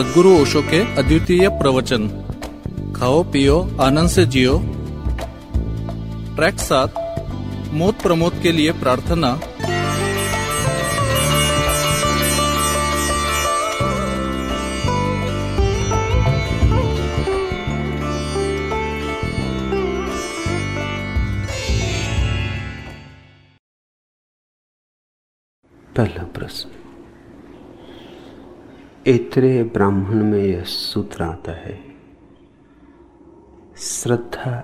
सदगुरु ओशो के अद्वितीय प्रवचन। खाओ, पियो, आनंद से जियो। ट्रैक सात, मोत प्रमोद के लिए प्रार्थना। पहला प्रश्न। इतरे ब्राह्मण में यह सूत्र आता है। श्रद्धा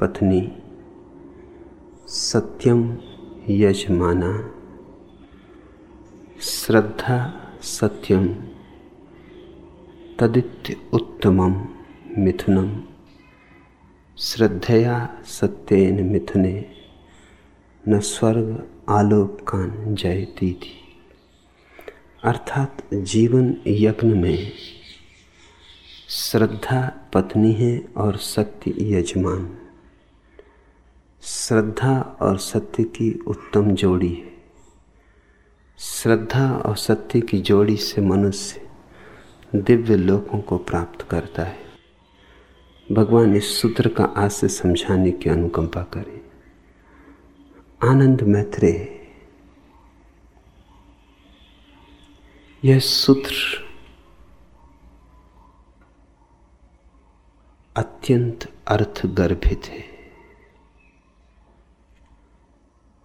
पत्नी, सत्यम यजमाना, श्रद्धा सत्यम, तदित्य उत्तमम मिथुनम, श्रद्धया सत्येन मिथुने, न स्वर्ग आलोकान जयती थी अर्थात जीवन यज्ञ में। श्रद्धा पत्नी है और सत्य यजमान। श्रद्धा और सत्य की उत्तम जोड़ी है। श्रद्धा और सत्य की जोड़ी से मनुष्य दिव्य लोकों को प्राप्त करता है। भगवान इस सूत्र का से समझाने की अनुकंपा करें। आनंद मैत्रे यह सूत्र अत्यंत अर्थगर्भित है।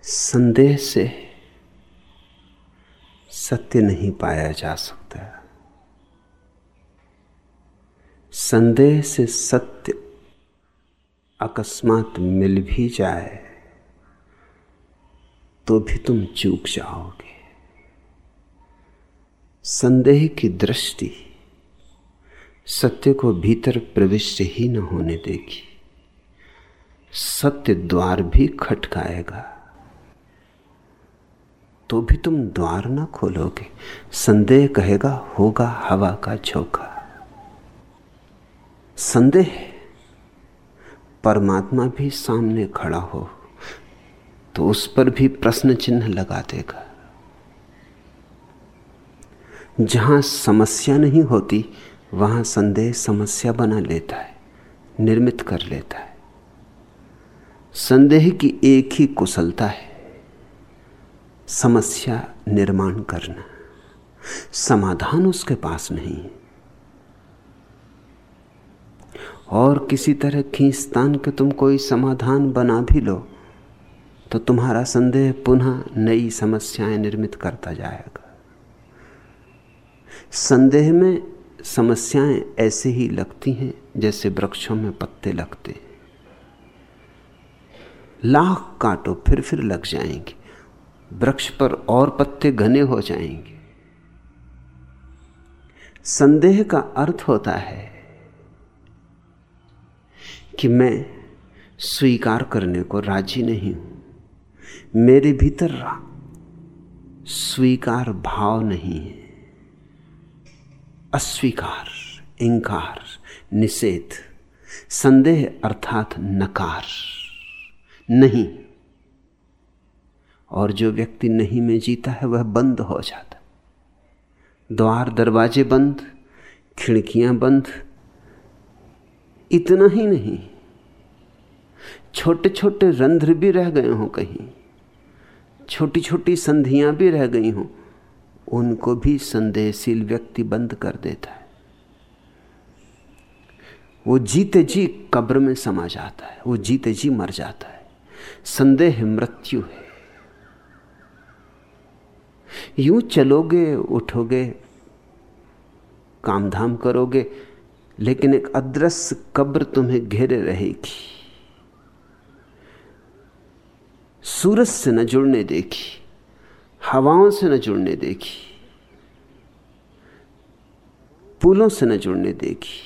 संदेह से सत्य नहीं पाया जा सकता। संदेह से सत्य अकस्मात मिल भी जाए तो भी तुम चूक जाओगे। संदेह की दृष्टि सत्य को भीतर प्रविष्ट ही न होने देगी। सत्य द्वार भी खटकाएगा। तो भी तुम द्वार ना खोलोगे। संदेह कहेगा, होगा हवा का झोंका। संदेह, परमात्मा भी सामने खड़ा हो तो उस पर भी प्रश्न चिन्ह लगा देगा। जहाँ समस्या नहीं होती, वहाँ संदेह समस्या बना लेता है, निर्मित कर लेता है। संदेह की एक ही कुशलता है, समस्या निर्माण करना। समाधान उसके पास नहीं है। और किसी तरह खींचतान के तुम कोई समाधान बना भी लो तो तुम्हारा संदेह पुनः नई समस्याएँ निर्मित करता जाएगा। संदेह में समस्याएँ ऐसे ही लगती हैं जैसे वृक्षों में पत्ते लगते हैं। लाख काटो फिर फिर लग जाएँगे। वृक्ष पर और पत्ते घने हो जाएँगे। संदेह का अर्थ होता है कि मैं स्वीकार करने को राज़ी नहीं हूँ। मेरे भीतर स्वीकार भाव नहीं है। अस्वीकार, इंकार, निषेध, संदेह अर्थात नकार। नहीं। और जो व्यक्ति नहीं में जीता है, वह बंद हो जाता द्वार, दरवाजे बंद, खिड़कियाँ बंद, इतना ही नहीं। छोटे छोटे रंध्र भी रह गए हों कहीं छोटी छोटी संधियाँ भी रह गई हों उनको भी संदेहशील व्यक्ति बंद कर देता है। वो जीते जी कब्र में समा जाता है, वो जीते जी मर जाता है। संदेह मृत्यु है। यूँ चलोगे, उठोगे काम धाम करोगे, लेकिन एक अदृश्य कब्र तुम्हें घेरे रहेगी। सूरज से न जुड़ने देखी हवाओं से न जुड़ने देगी। पुलों से न जुड़ने देगी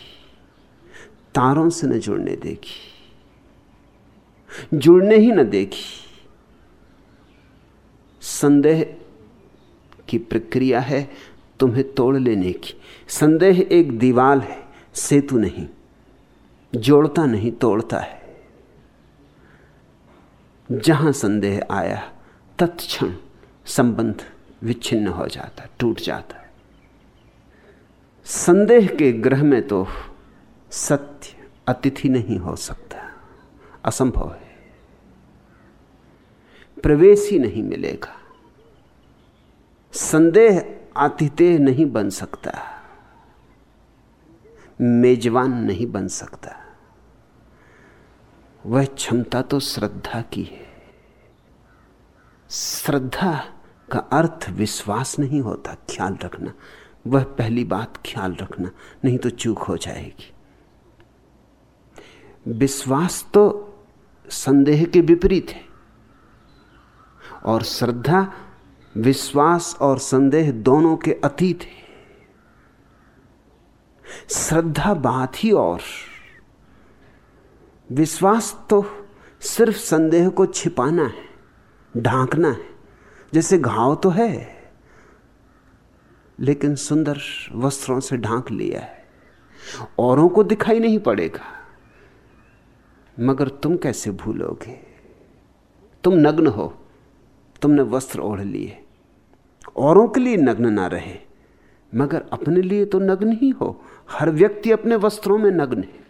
तारों से न जुड़ने देगी जुड़ने ही न देगी संदेह की प्रक्रिया है तुम्हें तोड़ लेने की। संदेह एक दीवाल है, सेतु नहीं, जोड़ता नहीं, तोड़ता है। जहाँ संदेह आया, तत्क्षण संबंध विच्छिन्न हो जाता, टूट जाता। संदेह के ग्रह में तो सत्य अतिथि नहीं हो सकता। असंभव है। प्रवेश ही नहीं मिलेगा। संदेह आतिथेय नहीं बन सकता। मेजबान नहीं बन सकता। वह क्षमता तो श्रद्धा की है। श्रद्धा का अर्थ विश्वास नहीं होता, ख्याल रखना। वह पहली बात ख्याल रखना, नहीं तो चूक हो जाएगी। विश्वास तो संदेह के विपरीत है। और श्रद्धा, विश्वास और संदेह दोनों के अतीत है। श्रद्धा बात ही और। विश्वास तो सिर्फ़ संदेह को छिपाना है, ढांकना है, जैसे घाव तो है। लेकिन सुंदर वस्त्रों से ढांक लिया है। औरों को दिखाई नहीं पड़ेगा। मगर तुम कैसे भूलोगे? तुम नग्न हो। तुमने वस्त्र ओढ़ लिए। औरों के लिए नग्न ना रहे। मगर अपने लिए तो नग्न ही हो। हर व्यक्ति अपने वस्त्रों में नग्न है।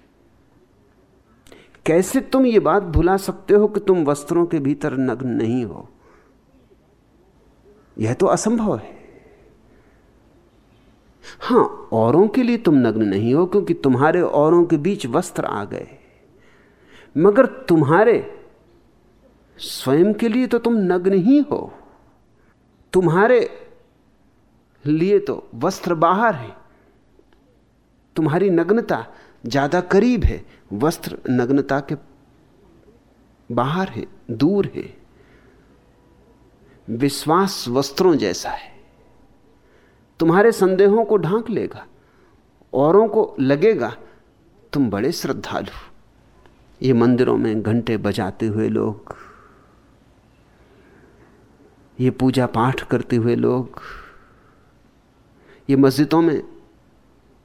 कैसे तुम ये बात भुला सकते हो कि तुम वस्त्रों के भीतर नग्न नहीं हो? यह तो असंभव है। हाँ, औरों के लिए तुम नग्न नहीं हो क्योंकि तुम्हारे औरों के बीच वस्त्र आ गए। मगर तुम्हारे स्वयं के लिए तो तुम नग्न ही हो। तुम्हारे लिए तो वस्त्र बाहर है। तुम्हारी नग्नता ज़्यादा करीब है। वस्त्र नग्नता के बाहर है, दूर है। विश्वास वस्त्रों जैसा है। तुम्हारे संदेहों को ढांक लेगा, औरों को लगेगा, तुम बड़े श्रद्धालु। ये मंदिरों में घंटे बजाते हुए लोग, ये पूजा पाठ करते हुए लोग, ये मस्जिदों में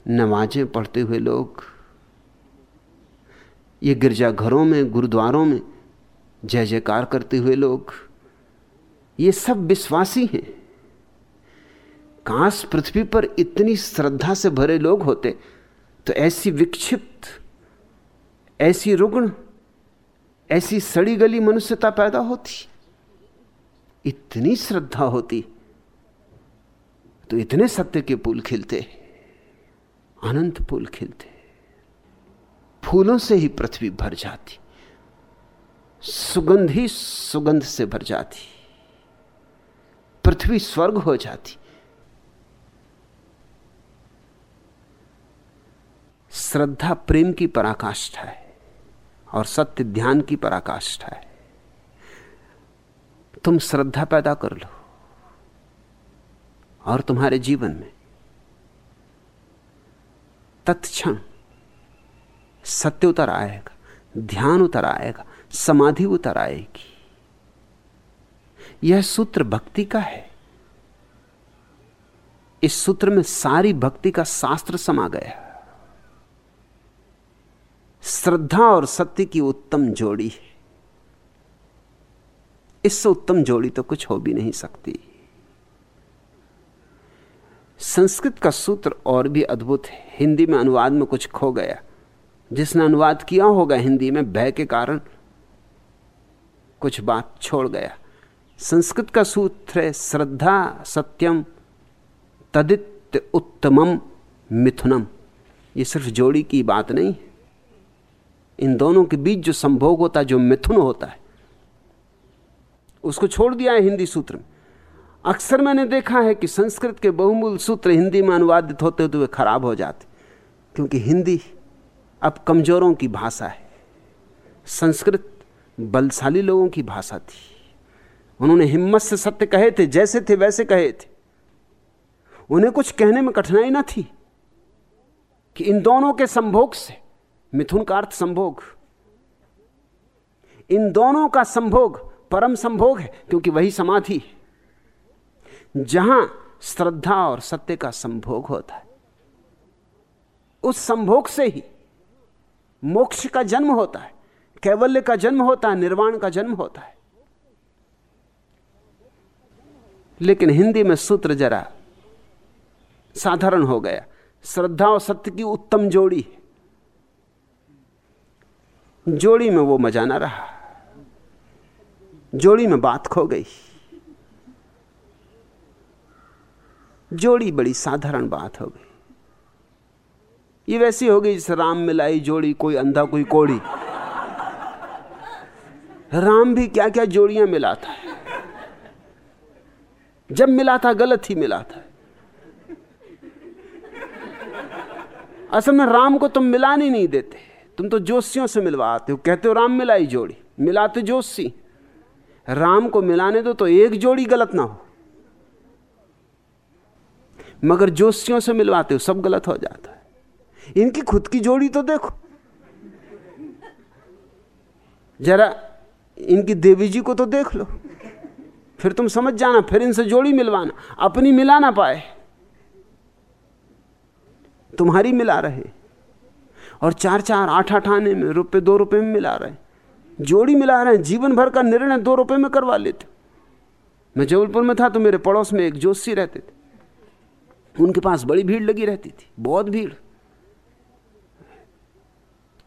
नमाजें पढ़ते हुए लोग, ये गिरजाघरों में, गुरुद्वारों में जय जयकार करते हुए लोग, ये सब विश्वासी हैं। काश पृथ्वी पर इतनी श्रद्धा से भरे लोग होते तो ऐसी विक्षिप्त, ऐसी रुग्ण, ऐसी सड़ी गली मनुष्यता पैदा होती। इतनी श्रद्धा होती तो इतने सत्य के पुल खिलते, अनंत फूल खिलते। फूलों से ही पृथ्वी भर जाती, सुगंध ही सुगंध से भर जाती, पृथ्वी स्वर्ग हो जाती। श्रद्धा प्रेम की पराकाष्ठा है और सत्य ध्यान की पराकाष्ठा है। तुम श्रद्धा पैदा कर लो और तुम्हारे जीवन में तत्क्षण सत्य उतर आएगा, ध्यान उतर आएगा, समाधि उतर आएगी। यह सूत्र भक्ति का है। इस सूत्र में सारी भक्ति का शास्त्र समा गया श्रद्धा और सत्य की उत्तम जोड़ी है। इससे उत्तम जोड़ी तो कुछ हो भी नहीं सकती। संस्कृत का सूत्र और भी अद्भुत है। हिंदी में अनुवाद में कुछ खो गया। जिसने अनुवाद किया होगा हिंदी में भय के कारण कुछ बात छोड़ गया। संस्कृत का सूत्र है, श्रद्धा, सत्यम, तदित्य, उत्तमम, मिथुनम। ये सिर्फ़ जोड़ी की बात नहीं है। इन दोनों के बीच जो संभोग होता है, जो मिथुन होता है, उसको छोड़ दिया है हिंदी सूत्र में। अक्सर मैंने देखा है कि संस्कृत के बहुमूल सूत्र हिंदी में अनुवादित होते हुए खराब हो जाते क्योंकि हिंदी अब कमजोरों की भाषा है। संस्कृत बलशाली लोगों की भाषा थी। उन्होंने हिम्मत से सत्य कहे थे, जैसे थे वैसे कहे थे। उन्हें कुछ कहने में कठिनाई ना थी कि इन दोनों के संभोग से मिथुन का अर्थ संभोग। इन दोनों का संभोग परम संभोग है, क्योंकि वही समाधि है, जहाँ श्रद्धा और सत्य का संभोग होता है। उस संभोग से ही मोक्ष का जन्म होता है, कैवल्य का जन्म होता है, निर्वाण का जन्म होता है। लेकिन हिंदी में सूत्र जरा साधारण हो गया, श्रद्धा और सत्य की उत्तम जोड़ी जोड़ी में वो मज़ा ना रहा। जोड़ी में बात खो गई। जोड़ी बड़ी साधारण बात हो गई। ये वैसी हो गई जैसे राम मिलाई जोड़ी, कोई अंधा, कोई कोड़ी। राम भी क्या क्या जोड़ियाँ मिलाता है। जब मिला था, गलत ही मिला था। असल में राम को तुम मिलाने नहीं देते। तुम तो जोशियों से मिलवाते हो। कहते हो, राम मिलाई जोड़ी। मिलाते जोशी। राम को मिलाने दो तो एक जोड़ी गलत ना हो। मगर जोशियों से मिलवाते हो, सब गलत हो जाता है। इनकी खुद की जोड़ी तो देखो। जरा इनकी देवी जी को तो देख लो। फिर तुम समझ जाना, फिर इनसे जोड़ी मिलवाना। अपनी मिला ना पाए। तुम्हारी मिला रहे। और चार चार, आठ आठ आने में, रुपए दो रुपए में मिला रहे जोड़ी मिला रहे हैं, जीवन भर का निर्णय दो रुपए में करवा लेते मैं जबलपुर में था तो मेरे पड़ोस में एक जोशी रहते थे। उनके पास बड़ी भीड़ लगी रहती थी, बहुत भीड़।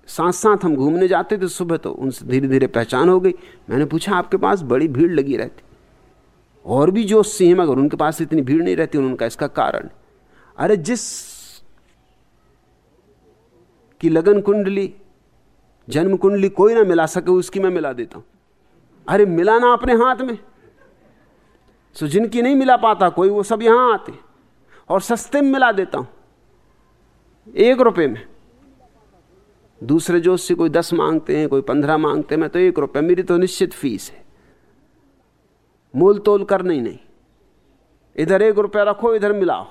साथ साथ हम घूमने जाते थे सुबह तो उनसे धीरे धीरे पहचान हो गई। मैंने पूछा, आपके पास बड़ी भीड़ लगी रहती? और भी जोशी हैं, मगर उनके पास इतनी भीड़ नहीं रहती उनका इसका कारण? अरे जिस की लगन कुंडली, जन्म कुंडली कोई ना मिला सके, उसकी मैं मिला देता हूँ। अरे मिलाना अपने हाथ में। सो जिनकी नहीं मिला पाता कोई, वो सब यहाँ आते। और सस्ते में मिला देता हूँ, एक रुपए में। दूसरे जोश से कोई दस मांगते हैं, कोई पंद्रह मांगते हैं, मैं तो एक रुपये मेरी तो निश्चित फ़ीस है। मोल तोल करना ही नहीं। इधर एक रुपया रखो, इधर मिलाओ।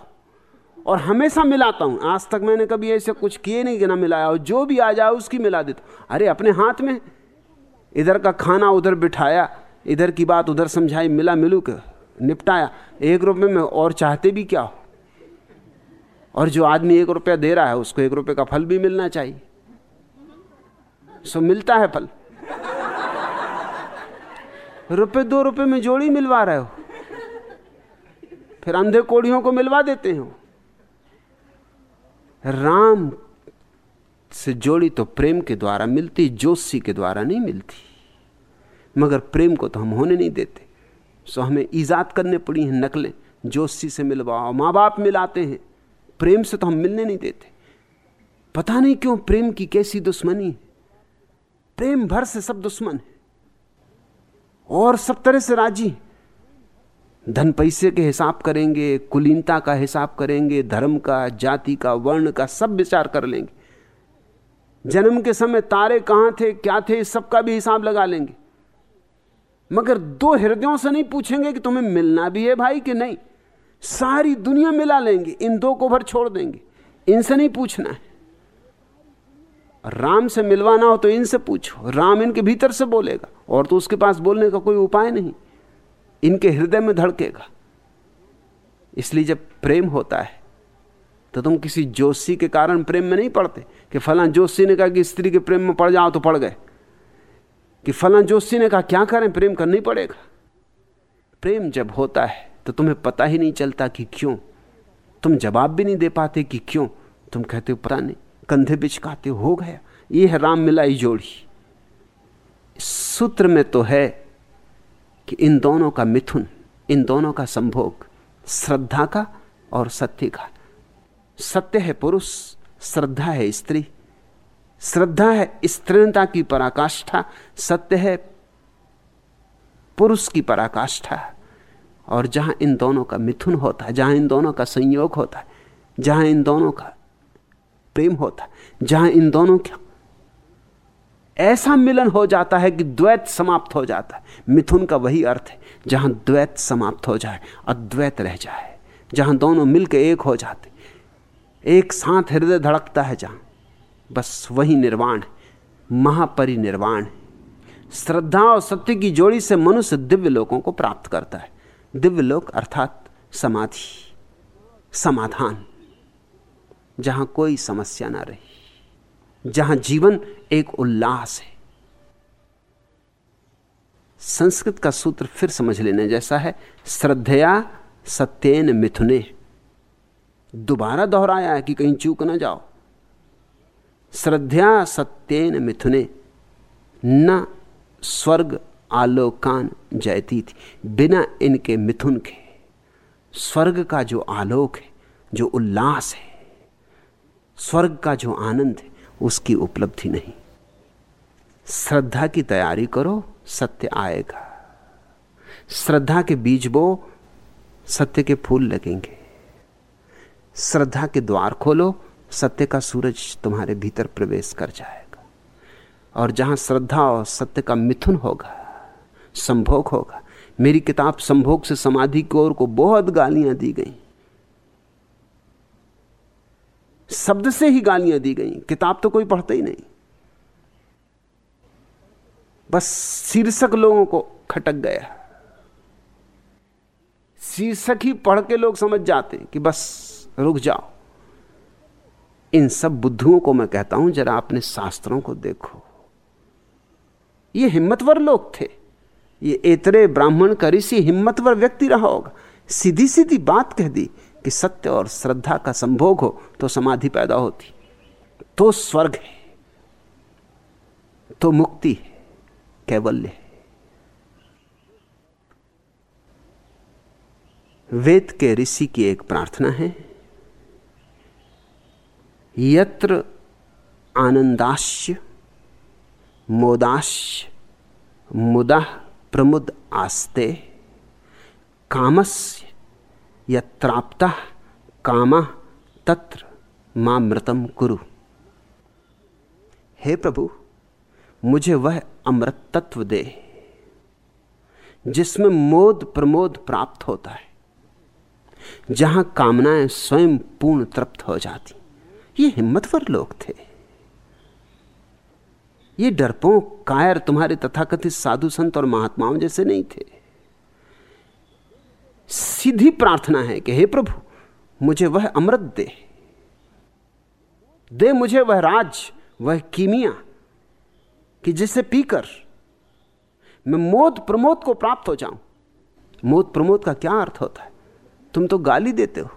और हमेशा मिलाता हूँ। आज तक मैंने कभी ऐसे कुछ किए नहीं कि ना मिलाया और जो भी आ जाए उसकी मिला देता अरे, अपने हाथ में। इधर का खाना उधर बिठाया, इधर की बात उधर समझाई, मिला मिलू के, निपटाया। एक रुपये में और चाहते भी क्या हो? और जो आदमी एक रुपया दे रहा है, उसको एक रुपये का फल भी मिलना चाहिए। सो मिलता है फल। रुपये दो रुपये में जोड़ी मिलवा रहे हो। फिर अंधे कोड़ियों को मिलवा देते हो। राम से जोड़ी तो प्रेम के द्वारा मिलती, जोशी के द्वारा नहीं मिलती। मगर प्रेम को तो हम होने नहीं देते। सो हमें ईजाद करने पड़ी हैं नकलें, जोशी से मिलवाओ माँ बाप मिलाते हैं। प्रेम से तो हम मिलने नहीं देते। पता नहीं क्यों प्रेम की कैसी दुश्मनी है। प्रेम भर से सब दुश्मन है। और सब तरह से राज़ी धन पैसे के हिसाब करेंगे, कुलीनता का हिसाब करेंगे, धर्म का, जाति का, वर्ण का, सब विचार कर लेंगे। जन्म के समय तारे कहाँ थे, क्या थे, इस सबका भी हिसाब लगा लेंगे। मगर दो हृदयों से नहीं पूछेंगे कि तुम्हें मिलना भी है भाई कि नहीं। सारी दुनिया मिला लेंगे, इन दो को भर छोड़ देंगे। इनसे नहीं पूछना है। राम से मिलवाना हो तो इनसे पूछो, राम इनके भीतर से बोलेगा, और तो उसके पास बोलने का कोई उपाय नहीं। इनके हृदय में धड़केगा। इसलिए जब प्रेम होता है तो तुम किसी जोशी के कारण प्रेम में नहीं पड़ते कि फला जोशी ने कहा कि स्त्री के प्रेम में पड़ जाओ तो पड़ गए। कि फला जोशी ने कहा, क्या करें, प्रेम करना ही पड़ेगा। प्रेम जब होता है तो तुम्हें पता ही नहीं चलता कि क्यों। तुम जवाब भी नहीं दे पाते कि क्यों। तुम कहते हो, पता नहीं, कंधे बिचकाते हो गया। ये है राम मिलाई जोड़ी सूत्र में तो है कि इन दोनों का मिथुन, इन दोनों का संभोग, श्रद्धा का और सत्य का। सत्य है पुरुष, श्रद्धा है स्त्री। श्रद्धा है स्त्रीणता की पराकाष्ठा, सत्य है पुरुष की पराकाष्ठा। और जहाँ इन दोनों का मिथुन होता है, जहाँ इन दोनों का संयोग होता है, जहाँ इन दोनों का प्रेम होता है, जहाँ इन दोनों का ऐसा मिलन हो जाता है कि द्वैत समाप्त हो जाता है। मिथुन का वही अर्थ है, जहाँ द्वैत समाप्त हो जाए, अद्वैत रह जाए, जहाँ दोनों मिलकर एक हो जाते। एक साथ हृदय धड़कता है जहाँ, बस वही निर्वाण महापरिनिर्वाण श्रद्धा और सत्य की जोड़ी से मनुष्य दिव्य लोगों को प्राप्त करता है। दिव्य लोक अर्थात समाधि, समाधान, जहाँ कोई समस्या ना रही। जहाँ जीवन एक उल्लास है। संस्कृत का सूत्र फिर समझ लेने जैसा है, श्रद्धया सत्येन मिथुने। दोबारा दोहराया है कि कहीं चूक ना जाओ। श्रद्धा सत्येन मिथुने, न स्वर्ग आलोकान जयती थी। बिना इनके मिथुन के, स्वर्ग का जो आलोक है, जो उल्लास है, स्वर्ग का जो आनंद है उसकी उपलब्धि नहीं। श्रद्धा की तैयारी करो, सत्य आएगा। श्रद्धा के बीज बो, सत्य के फूल लगेंगे। श्रद्धा के द्वार खोलो, सत्य का सूरज तुम्हारे भीतर प्रवेश कर जाएगा। और जहाँ श्रद्धा और सत्य का मिथुन होगा, संभोग होगा, मेरी किताब संभोग से समाधि की ओर को बहुत गालियाँ दी गई। शब्द से ही गालियाँ दी गई। किताब तो कोई पढ़ता ही नहीं। बस शीर्षक लोगों को खटक गया। शीर्षक ही पढ़ के लोग समझ जाते कि बस रुक जाओ। इन सब बुद्धुओं को मैं कहता हूँ, जरा अपने शास्त्रों को देखो। ये हिम्मतवर लोग थे। ये एतरे ब्राह्मण का ऋषि हिम्मतवर व्यक्ति रहा होगा। सीधी सीधी बात कह दी कि सत्य और श्रद्धा का संभोग हो तो समाधि पैदा होती। तो स्वर्ग है तो मुक्ति है, कैवल्य है। वेद के ऋषि की एक प्रार्थना है, यत्र आनंदाश्य, मोदाश्य, मुदा प्रमुद आस्ते, कामस्य यत्राप्ता कामा तत्र मामृतम कुरु। हे प्रभु, मुझे वह अमृत तत्व दे, जिसमें मोद प्रमोद प्राप्त होता है, जहाँ कामनाएँ स्वयं पूर्ण तृप्त हो जाती। ये हिम्मतवर लोग थे। ये डरपों कायर तुम्हारे तथाकथित साधु संत और महात्माओं जैसे नहीं थे। सीधी प्रार्थना है कि हे प्रभु, मुझे वह अमृत दे। दे मुझे वह राज, वह कीमिया, कि जिसे पीकर मैं मोद प्रमोद को प्राप्त हो जाऊँ। मोद प्रमोद का क्या अर्थ होता है? तुम तो गाली देते हो।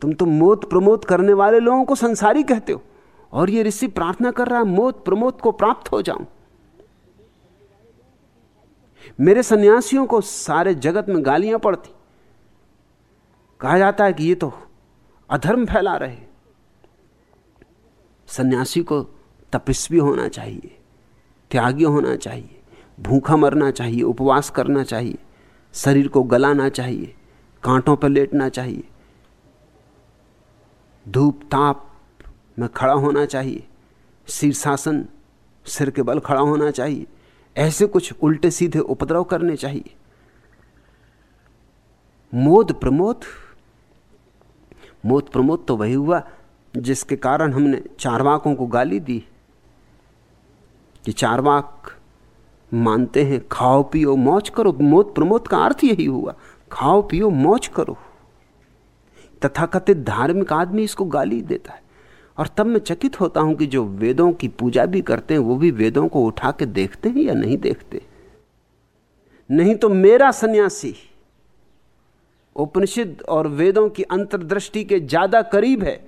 तुम तो मोद प्रमोद करने वाले लोगों को संसारी कहते हो। और ये ऋषि प्रार्थना कर रहा है, मोद प्रमोद को प्राप्त हो जाऊँ। मेरे सन्यासियों को सारे जगत में गालियाँ पड़ती। कहा जाता है कि ये तो अधर्म फैला रहे सन्यासी को तपस्वी होना चाहिए, त्यागी होना चाहिए, भूखा मरना चाहिए, उपवास करना चाहिए, शरीर को गलाना चाहिए, कांटों पर लेटना चाहिए। धूप ताप में खड़ा होना चाहिए, शीर्षासन सिर के बल खड़ा होना चाहिए। ऐसे कुछ उल्टे सीधे उपद्रव करने चाहिए। मोद प्रमोद मोद प्रमोद तो वही हुआ जिसके कारण हमने चारवाकों को गाली दी। कि चारवाक मानते हैं, खाओ पियो, मौज करो। मोद प्रमोद का अर्थ यही हुआ, खाओ पियो, मौज करो। तथाकथित धार्मिक आदमी इसको गाली देता है। और तब मैं चकित होता हूँ कि जो वेदों की पूजा भी करते हैं, वो भी वेदों को उठा के देखते हैं या नहीं देखते? नहीं तो मेरा सन्यासी उपनिषद और वेदों की अंतर्दृष्टि के ज़्यादा करीब है,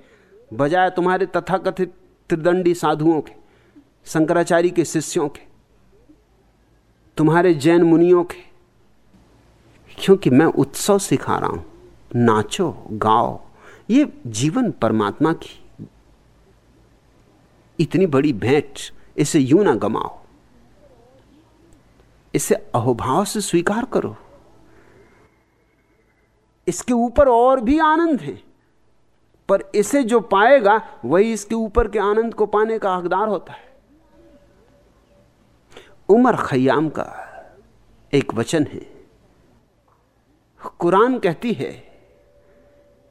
बजाय तुम्हारे तथाकथित त्रिदंडी साधुओं के, शंकराचार्य के शिष्यों के, तुम्हारे जैन मुनियों के। क्योंकि मैं उत्सव सिखा रहा हूँ, नाचो, गाओ, ये जीवन परमात्मा की इतनी बड़ी भेंट, इसे यूँ ना गमाओ। इसे अहोभाव से स्वीकार करो। इसके ऊपर और भी आनंद है। पर इसे जो पाएगा, वही इसके ऊपर के आनंद को पाने का हकदार होता है। उमर खयाम का एक वचन है। कुरान कहती है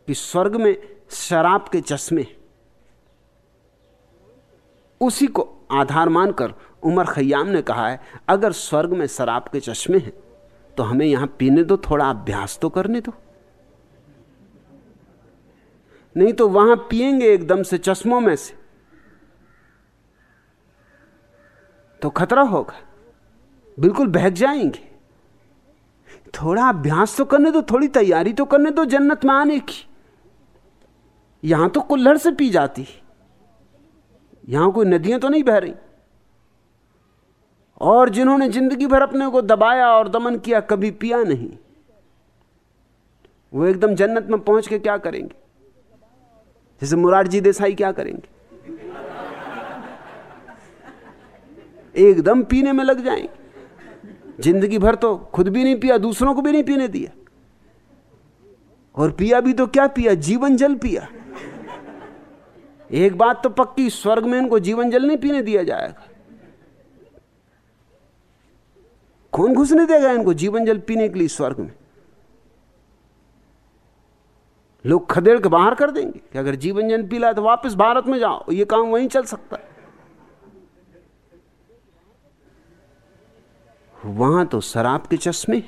कि स्वर्ग में शराब के चश्मे उसी को आधार मानकर उमर खयाम ने कहा है, अगर स्वर्ग में शराब के चश्मे हैं तो हमें यहाँ पीने दो, थोड़ा अभ्यास तो करने दो। नहीं तो वहाँ पिएँगे एकदम से चश्मों में से। तो खतरा होगा। बिल्कुल बहक जाएँगे। थोड़ा अभ्यास तो करने दो, थोड़ी तैयारी तो करने दो, जन्नत में आने की। यहाँ तो कुल्हड़ से पी जाती यहाँ कोई नदियाँ तो नहीं बह रही? और जिन्होंने ज़िंदगी भर अपने को दबाया और दमन किया, कभी पिया नहीं। वो एकदम जन्नत में पहुँच के क्या करेंगे? जैसे मुरारजी देसाई क्या करेंगे? एकदम पीने में लग जाएँगे। ज़िंदगी भर तो खुद भी नहीं पिया, दूसरों को भी नहीं पीने दिया। और पिया भी तो क्या पिया? जीवन जल पिया। एक बात तो पक्की, स्वर्ग में इनको जीवन जल नहीं पीने दिया जाएगा। कौन घुसने देगा इनको जीवन जल पीने के लिए स्वर्ग में? लोग खदेड़ के बाहर कर देंगे कि अगर जीवन जल पीला तो वापस भारत में जाओ, ये काम वहीं चल सकता है। वहाँ तो शराब के चश्मे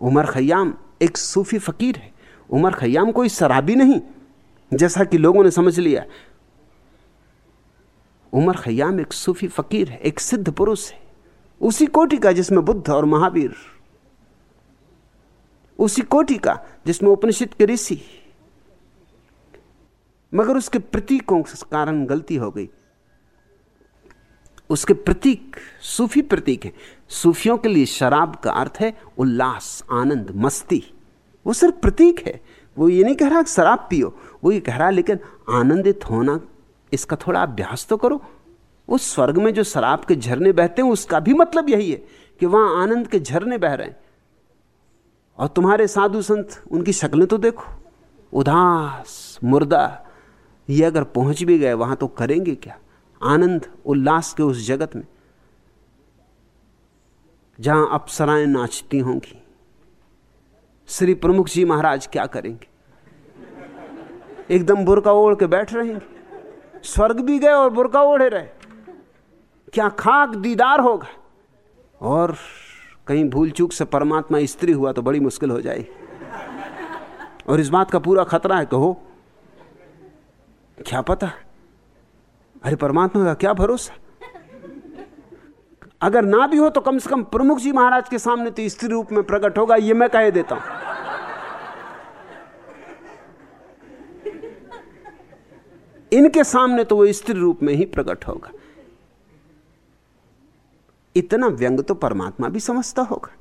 उमर खयाम एक सूफी फकीर है। उमर खयाम कोई शराबी नहीं। जैसा कि लोगों ने समझ लिया। उमर खयाम एक सूफी फकीर है, एक सिद्ध पुरुष है। उसी कोटि का जिसमें बुद्ध और महावीर। उसी कोटि का जिसमें उपनिषद के ऋषि। मगर उसके प्रतीकों के कारण गलती हो गई। उसके प्रतीक सूफी प्रतीक है। सूफियों के लिए शराब का अर्थ है उल्लास, आनंद, मस्ती। वो सिर्फ़ प्रतीक है। वो ये नहीं कह रहा कि शराब पियो। वो ये कह रहा लेकिन आनंदित होना, इसका थोड़ा अभ्यास तो करो। उस स्वर्ग में जो शराब के झरने बहते हैं, उसका भी मतलब यही है कि वहाँ आनंद के झरने बह रहे हैं। और तुम्हारे साधु संत, उनकी शक्लें तो देखो। उदास, मुर्दा, ये अगर पहुँच भी गए, वहाँ तो करेंगे क्या? आनंद, उल्लास के उस जगत में, जहाँ अप्सराएँ नाचती होंगी। श्री प्रमुख जी महाराज क्या करेंगे? एकदम बुरका ओढ़ के बैठ रहेंगे स्वर्ग भी गए और बुरका ओढ़े रहे। क्या खाक दीदार होगा? और कहीं भूल चूक से परमात्मा स्त्री हुआ तो बड़ी मुश्किल हो जाएगी और इस बात का पूरा खतरा है, कहो। क्या पता? अरे, परमात्मा का क्या भरोसा? अगर ना भी हो तो कम से कम प्रमुख जी महाराज के सामने तो स्त्री रूप में प्रकट होगा, ये मैं कह देता हूँ। इनके सामने तो वो स्त्री रूप में ही प्रकट होगा। इतना व्यंग तो परमात्मा भी समझता होगा।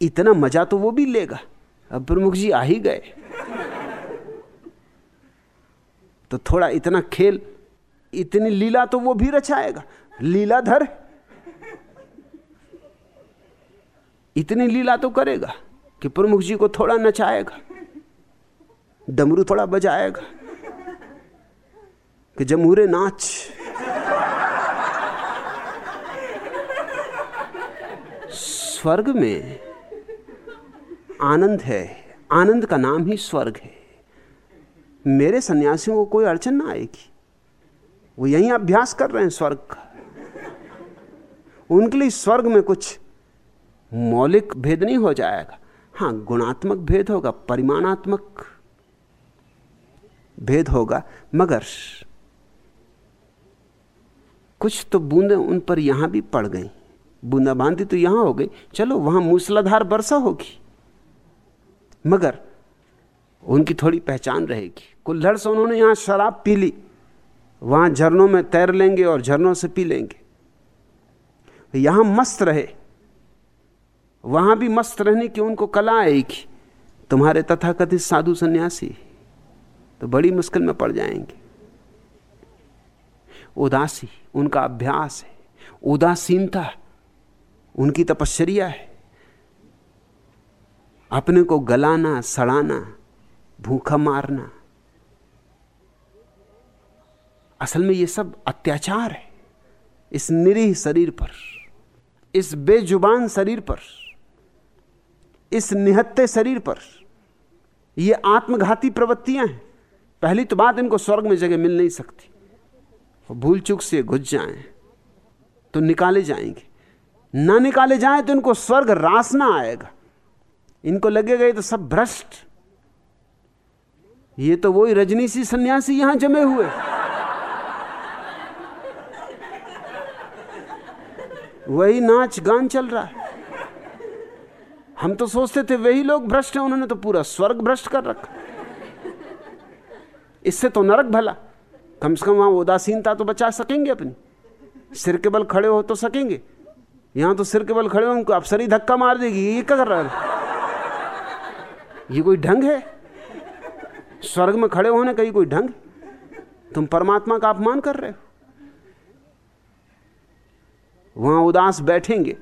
इतना मज़ा तो वो भी लेगा। अब प्रमुख जी आ ही गए। तो थोड़ा इतना खेल, इतनी लीला तो वो भी रचाएगा। लीलाधर, इतनी लीला तो करेगा। कि प्रमुख जी को थोड़ा नचाएगा, डमरू थोड़ा बजाएगा, कि जमूरे नाच। स्वर्ग में आनंद है, आनंद का नाम ही स्वर्ग है। मेरे सन्यासियों को कोई अड़चन ना आएगी। वो यहीं अभ्यास कर रहे हैं स्वर्ग का। उनके लिए स्वर्ग में कुछ मौलिक भेद नहीं हो जाएगा। हाँ गुणात्मक भेद होगा, परिमाणात्मक भेद होगा, मगर कुछ तो बूंदें उन पर यहाँ भी पड़ गई। बूंदाबांदी तो यहाँ हो गई। चलो, वहाँ मूसलाधार वर्षा होगी। मगर उनकी थोड़ी पहचान रहेगी। कुल्हड़ से उन्होंने यहाँ शराब पी ली। वहाँ झरनों में तैर लेंगे और झरनों से पी लेंगे। यहाँ मस्त रहे। वहाँ भी मस्त रहने की उनको कला आएगी तुम्हारे तथाकथित साधु सन्यासी तो बड़ी मुश्किल में पड़ जाएँगे। उदासी, उनका अभ्यास है। उदासीनता, उनकी तपश्चर्या है। अपने को गलाना, सड़ाना, भूखा मारना। असल में यह सब अत्याचार है। इस निरीह शरीर पर, इस बेजुबान शरीर पर। इस निहत्ते शरीर पर। ये आत्मघाती प्रवृत्तियाँ हैं। पहली तो बात इनको स्वर्ग में जगह मिल नहीं सकती। भूल चूक से घुस जाएँ तो निकाले जाएँगे। ना निकाले जाएँ तो इनको स्वर्ग रास ना आएगा। इनको लगेगा ये तो सब भ्रष्ट। ये तो वही रजनीसी सन्यासी यहाँ जमे हुए। वही नाच गान चल रहा है। हम तो सोचते थे वही लोग भ्रष्ट हैं, उन्होंने तो पूरा स्वर्ग भ्रष्ट कर रखा। इससे तो नरक भला। कम से कम वहाँ उदासीनता तो बचा सकेंगे अपनी। सिर के बल खड़े हो तो सकेंगे। यहाँ तो सिर के बल खड़े हो, उनको अफसरी धक्का मार देगी, ये क्या कर रहा है? ये कोई ढंग है? स्वर्ग में खड़े होने का ये कोई ढंग तुम परमात्मा का अपमान कर रहे हो? वहाँ उदास बैठेंगे,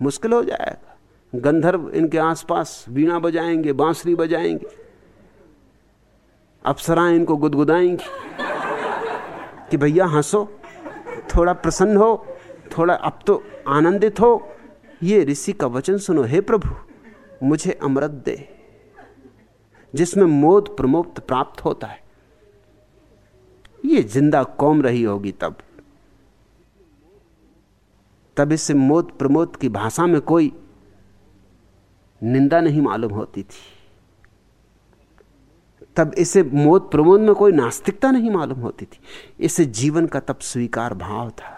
मुश्किल हो जाएगा। गंधर्व इनके आसपास वीणा बजाएँगे, बांसुरी बजाएँगे, अप्सराएँ इनको गुदगुदाएँगी कि भैया हंसो, थोड़ा प्रसन्न हो, थोड़ा अब तो आनंदित हो। ये ऋषि का वचन सुनो, हे प्रभु, मुझे अमृत दे, जिसमें मोद प्रमोद प्राप्त होता है। ये ज़िंदा कौम रही होगी तब। तब इससे मोद प्रमोद की भाषा में कोई निंदा नहीं मालूम होती थी। तब इसे मोद प्रमोद में कोई नास्तिकता नहीं मालूम होती थी। इसे जीवन का तब स्वीकार भाव था।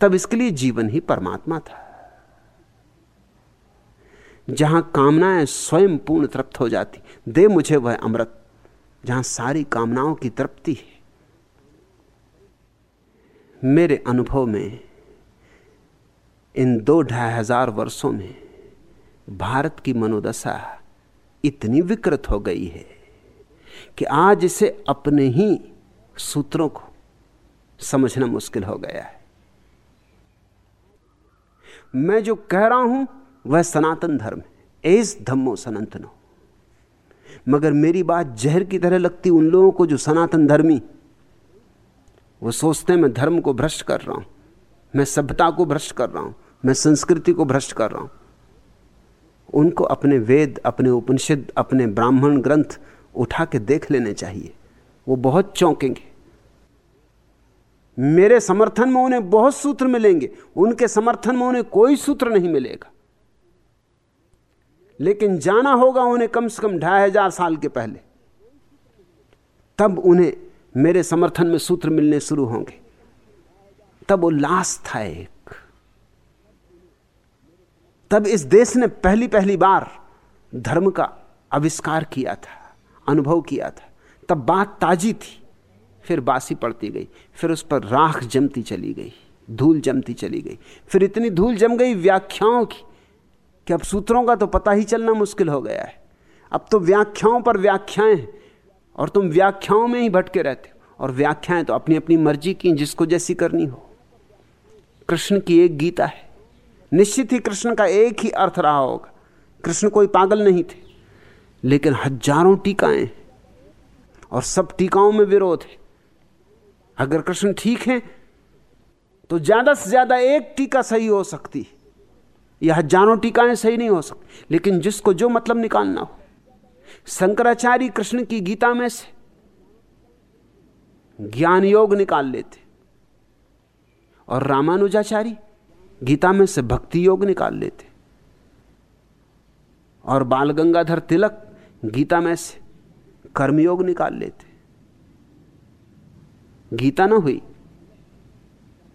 तब इसके लिए जीवन ही परमात्मा था। जहाँ कामनाएँ स्वयं पूर्ण तृप्त हो जाती, दे मुझे वह अमृत, जहाँ सारी कामनाओं की तृप्ति है। मेरे अनुभव में इन दो ढाई हज़ार वर्षों में भारत की मनोदशा इतनी विकृत हो गई है कि आज इसे अपने ही सूत्रों को समझना मुश्किल हो गया है। मैं जो कह रहा हूँ, वह सनातन धर्म है। एस धम्मो सनातनो। मगर मेरी बात जहर की तरह लगती उन लोगों को जो सनातन धर्मी, वो सोचते हैं, मैं धर्म को भ्रष्ट कर रहा हूँ, मैं सभ्यता को भ्रष्ट कर रहा हूँ, मैं संस्कृति को भ्रष्ट कर रहा हूँ। उनको अपने वेद, अपने उपनिषद, अपने ब्राह्मण ग्रंथ उठा के देख लेने चाहिए। वो बहुत चौंकेंगे। मेरे समर्थन में उन्हें बहुत सूत्र मिलेंगे। उनके समर्थन में उन्हें कोई सूत्र नहीं मिलेगा। लेकिन जाना होगा उन्हें कम से कम ढाई हज़ार साल के पहले। तब उन्हें मेरे समर्थन में सूत्र मिलने शुरू होंगे। तब वो लाश था एक। तब इस देश ने पहली पहली बार धर्म का आविष्कार किया था, अनुभव किया था। तब बात ताजी थी, फिर बासी पड़ती गई, फिर उस पर राख जमती चली गई, धूल जमती चली गई, फिर इतनी धूल जम गई व्याख्याओं की कि अब सूत्रों का तो पता ही चलना मुश्किल हो गया है। अब तो व्याख्याओं पर व्याख्याएँ और तुम व्याख्याओं में ही भटके रहते हो और व्याख्याएँ तो अपनी अपनी मर्ज़ी की जिसको जैसी करनी हो। कृष्ण की एक गीता है निश्चित ही कृष्ण का एक ही अर्थ रहा होगा। कृष्ण कोई पागल नहीं थे, लेकिन हज़ारों टीकाएँ और सब टीकाओं में विरोध है। अगर कृष्ण ठीक है तो ज़्यादा से ज़्यादा एक टीका सही हो सकती है। या हज़ारों टीकाएँ सही नहीं हो सकती, लेकिन जिसको जो मतलब निकालना हो। शंकराचार्य कृष्ण की गीता में से ज्ञान योग निकाल लेते और रामानुजाचारी गीता में से भक्ति योग निकाल लेते। और बाल गंगाधर तिलक गीता में से कर्मयोग निकाल लेते। गीता ना हुई।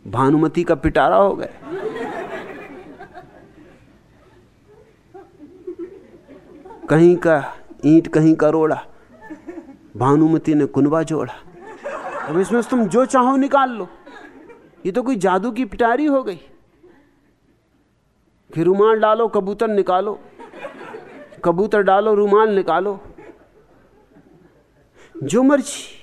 भानुमति का पिटारा हो गया। कहीं का ईंट, कहीं का रोड़ा, भानुमति ने कुनबा जोड़ा। अब इसमें तुम जो चाहो निकाल लो। ये तो कोई जादू की पिटारी हो गई। फिर रुमाल डालो, कबूतर निकालो। कबूतर डालो, रुमाल निकालो। जो मर्ज़ी।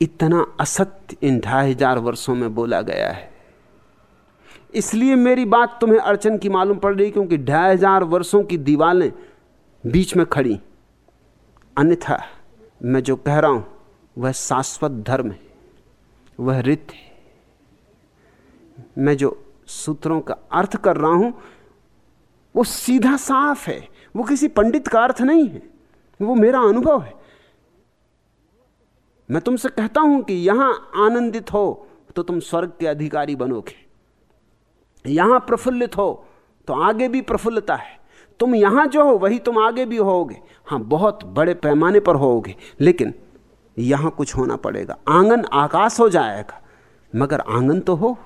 इतना असत्य इन ढाई हज़ार वर्षों में बोला गया है। इसलिए मेरी बात तुम्हें अड़चन की मालूम पड़ रही, क्योंकि ढाई हज़ार वर्षों की दीवालें बीच में खड़ी। अन्यथा, मैं जो कह रहा हूँ, वह शाश्वत धर्म है, वह रित है। मैं जो सूत्रों का अर्थ कर रहा हूँ, वो सीधा साफ़ है, वो किसी पंडित का अर्थ नहीं है, वो मेरा अनुभव है। मैं तुमसे कहता हूँ कि यहाँ आनंदित हो तो तुम स्वर्ग के अधिकारी बनोगे। यहाँ प्रफुल्लित हो तो आगे भी प्रफुल्लता है। तुम यहाँ जो हो, वही तुम आगे भी होगे। हाँ, बहुत बड़े पैमाने पर होगे, लेकिन यहाँ कुछ होना पड़ेगा। आँगन आकाश हो जाएगा, मगर आँगन तो हो।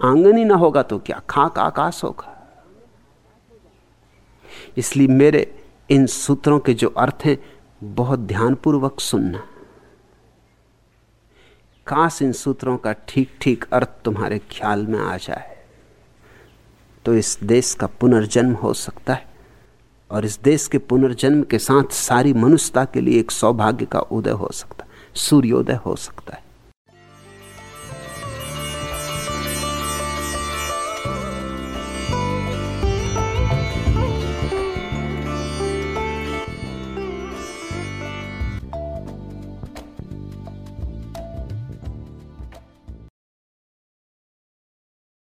आँगन ही ना होगा तो क्या? खाक आकाश होगा। इसलिए मेरे इन सूत्रों के जो अर्थ हैं, बहुत ध्यानपूर्वक सुनना। काश इन सूत्रों का ठीक ठीक अर्थ तुम्हारे ख्याल में आ जाए तो इस देश का पुनर्जन्म हो सकता है, और इस देश के पुनर्जन्म के साथ सारी मनुष्यता के लिए एक सौभाग्य का उदय हो सकता है सूर्योदय हो सकता है।